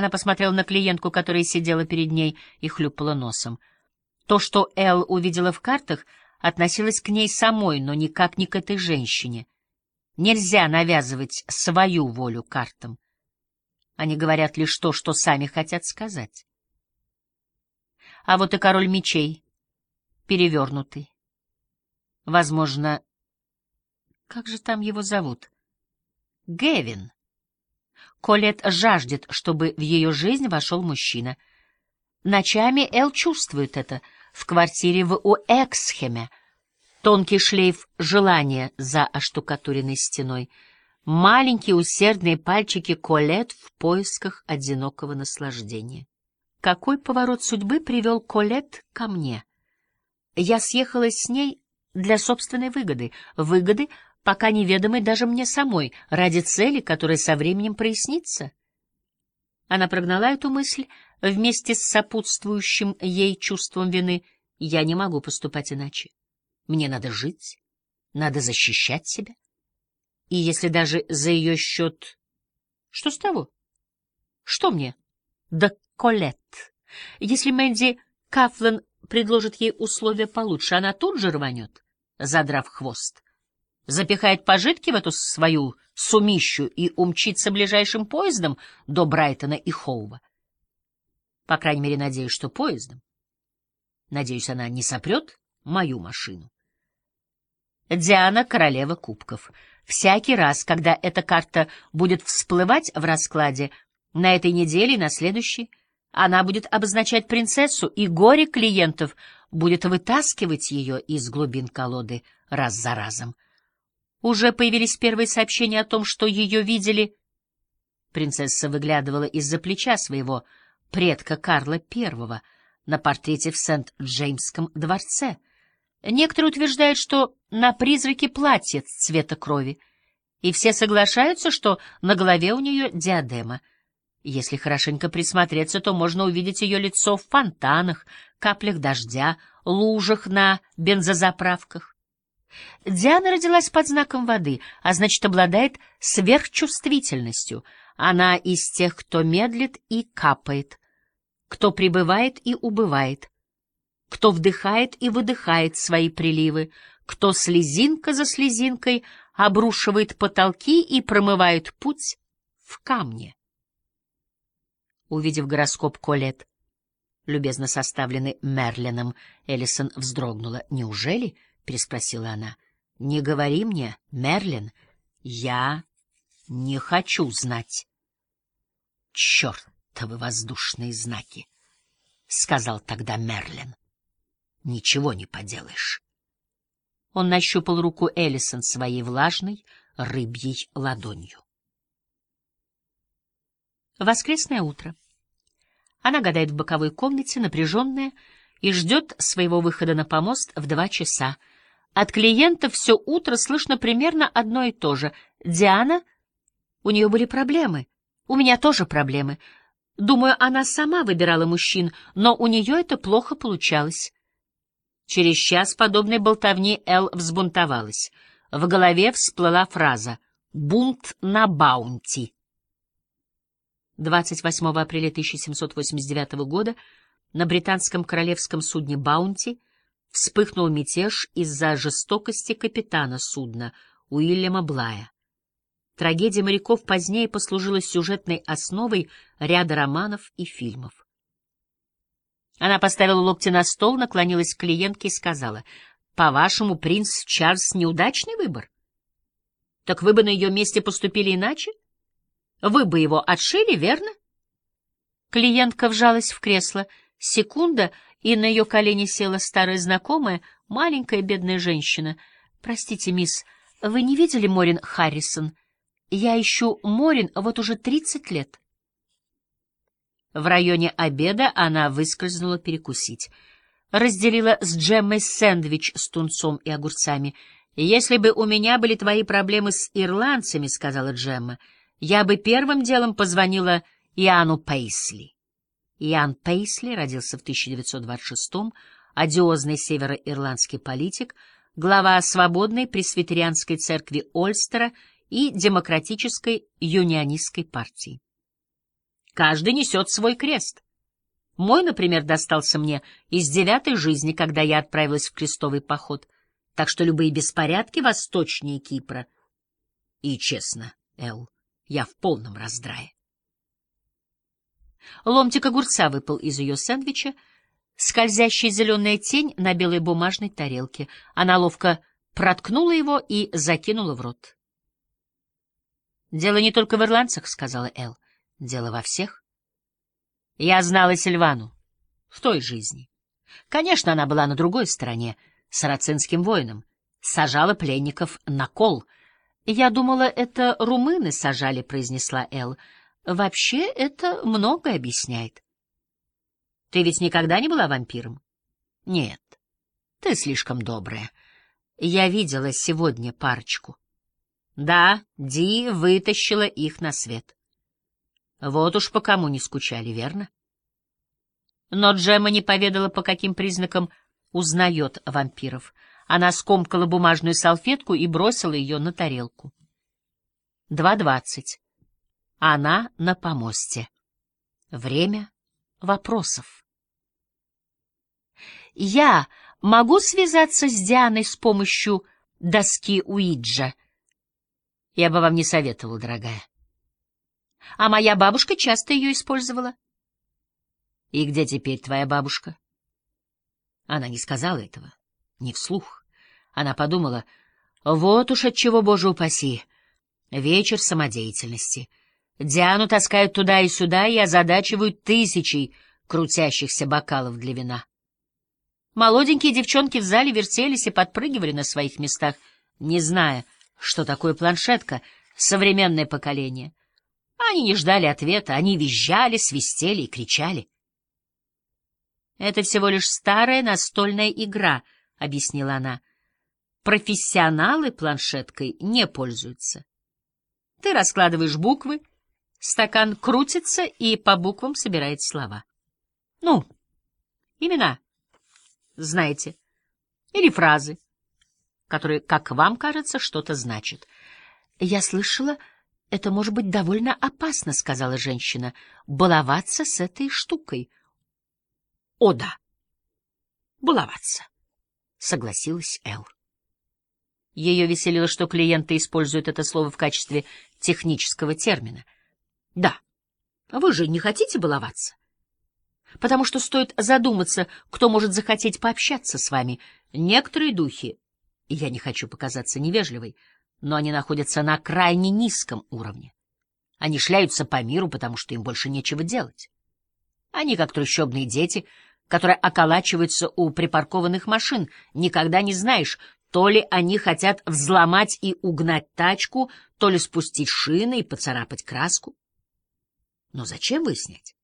Она посмотрела на клиентку, которая сидела перед ней и хлюпала носом. То, что Эл увидела в картах, относилось к ней самой, но никак не к этой женщине. Нельзя навязывать свою волю картам. Они говорят лишь то, что сами хотят сказать. А вот и король мечей, перевернутый. Возможно, как же там его зовут? Гевин. Колет жаждет, чтобы в ее жизнь вошел мужчина. Ночами Эл чувствует это в квартире в Уэксхеме. Тонкий шлейф желания за оштукатуренной стеной. Маленькие усердные пальчики Колет в поисках одинокого наслаждения. Какой поворот судьбы привел Колет ко мне? Я съехалась с ней для собственной выгоды, выгоды, пока неведомой даже мне самой, ради цели, которая со временем прояснится. Она прогнала эту мысль вместе с сопутствующим ей чувством вины. Я не могу поступать иначе. Мне надо жить, надо защищать себя. И если даже за ее счет... Что с того? Что мне? Да Колет. Если Мэнди Кафлан предложит ей условия получше, она тут же рванет, задрав хвост запихает пожитки в эту свою сумищу и умчится ближайшим поездом до Брайтона и Хоува. По крайней мере, надеюсь, что поездом. Надеюсь, она не сопрет мою машину. Диана — королева кубков. Всякий раз, когда эта карта будет всплывать в раскладе, на этой неделе и на следующей, она будет обозначать принцессу, и горе клиентов будет вытаскивать ее из глубин колоды раз за разом. Уже появились первые сообщения о том, что ее видели. Принцесса выглядывала из-за плеча своего предка Карла I на портрете в Сент-Джеймском дворце. Некоторые утверждают, что на призраке платье цвета крови, и все соглашаются, что на голове у нее диадема. Если хорошенько присмотреться, то можно увидеть ее лицо в фонтанах, каплях дождя, лужах на бензозаправках. Диана родилась под знаком воды, а значит, обладает сверхчувствительностью. Она из тех, кто медлит и капает, кто прибывает и убывает, кто вдыхает и выдыхает свои приливы, кто слезинка за слезинкой обрушивает потолки и промывает путь в камне. Увидев гороскоп Колет, любезно составленный Мерлином, Эллисон вздрогнула. Неужели? —— переспросила она. — Не говори мне, Мерлин, я не хочу знать. — Чертовы воздушные знаки! — сказал тогда Мерлин. — Ничего не поделаешь. Он нащупал руку Эллисон своей влажной рыбьей ладонью. Воскресное утро. Она гадает в боковой комнате, напряженная, и ждет своего выхода на помост в два часа — от клиентов все утро слышно примерно одно и то же. «Диана, у нее были проблемы. У меня тоже проблемы. Думаю, она сама выбирала мужчин, но у нее это плохо получалось». Через час подобной болтовни Эл взбунтовалась. В голове всплыла фраза «Бунт на баунти». 28 апреля 1789 года на британском королевском судне «Баунти» вспыхнул мятеж из-за жестокости капитана судна Уильяма Блая. Трагедия моряков позднее послужила сюжетной основой ряда романов и фильмов. Она поставила локти на стол, наклонилась к клиентке и сказала, «По-вашему, принц Чарльз — неудачный выбор? Так вы бы на ее месте поступили иначе? Вы бы его отшили, верно?» Клиентка вжалась в кресло. Секунда — и на ее колени села старая знакомая, маленькая бедная женщина. «Простите, мисс, вы не видели Морин Харрисон? Я ищу Морин вот уже тридцать лет». В районе обеда она выскользнула перекусить. Разделила с Джеммой сэндвич с тунцом и огурцами. «Если бы у меня были твои проблемы с ирландцами, — сказала Джемма, — я бы первым делом позвонила Иоанну Пейсли». Иоанн Пейсли родился в 1926-м, одиозный североирландский политик, глава свободной пресвитерианской церкви Ольстера и демократической юнионистской партии. Каждый несет свой крест. Мой, например, достался мне из девятой жизни, когда я отправилась в крестовый поход. Так что любые беспорядки восточнее Кипра. И, честно, Эл, я в полном раздрае. Ломтик огурца выпал из ее сэндвича, скользящая зеленая тень на белой бумажной тарелке. Она ловко проткнула его и закинула в рот. «Дело не только в ирландцах», — сказала Эл. «Дело во всех». Я знала Сильвану в той жизни. Конечно, она была на другой стороне, сарацинским воином, сажала пленников на кол. «Я думала, это румыны сажали», — произнесла Эл. «Вообще это многое объясняет». «Ты ведь никогда не была вампиром?» «Нет, ты слишком добрая. Я видела сегодня парочку». Да, Ди вытащила их на свет. Вот уж по кому не скучали, верно? Но Джемма не поведала, по каким признакам узнает вампиров. Она скомкала бумажную салфетку и бросила ее на тарелку. Два двадцать. Она на помосте. Время вопросов. Я могу связаться с Дианой с помощью доски Уиджа? Я бы вам не советовал, дорогая. А моя бабушка часто ее использовала. И где теперь твоя бабушка? Она не сказала этого, не вслух. Она подумала, вот уж от чего, боже упаси, вечер самодеятельности. Диану таскают туда и сюда и озадачивают тысячей крутящихся бокалов для вина. Молоденькие девчонки в зале вертелись и подпрыгивали на своих местах, не зная, что такое планшетка? Современное поколение. Они не ждали ответа, они визжали, свистели и кричали. «Это всего лишь старая настольная игра», — объяснила она. «Профессионалы планшеткой не пользуются. Ты раскладываешь буквы, стакан крутится и по буквам собирает слова. Ну, имена, знаете, или фразы которые, как вам кажется, что-то значат. Я слышала, это может быть довольно опасно, сказала женщина, баловаться с этой штукой. О да. Баловаться, согласилась Эл. Ее веселило, что клиенты используют это слово в качестве технического термина. Да. Вы же не хотите баловаться? Потому что стоит задуматься, кто может захотеть пообщаться с вами. Некоторые духи я не хочу показаться невежливой, но они находятся на крайне низком уровне. Они шляются по миру, потому что им больше нечего делать. Они как трущобные дети, которые околачиваются у припаркованных машин. Никогда не знаешь, то ли они хотят взломать и угнать тачку, то ли спустить шины и поцарапать краску. Но зачем выяснять?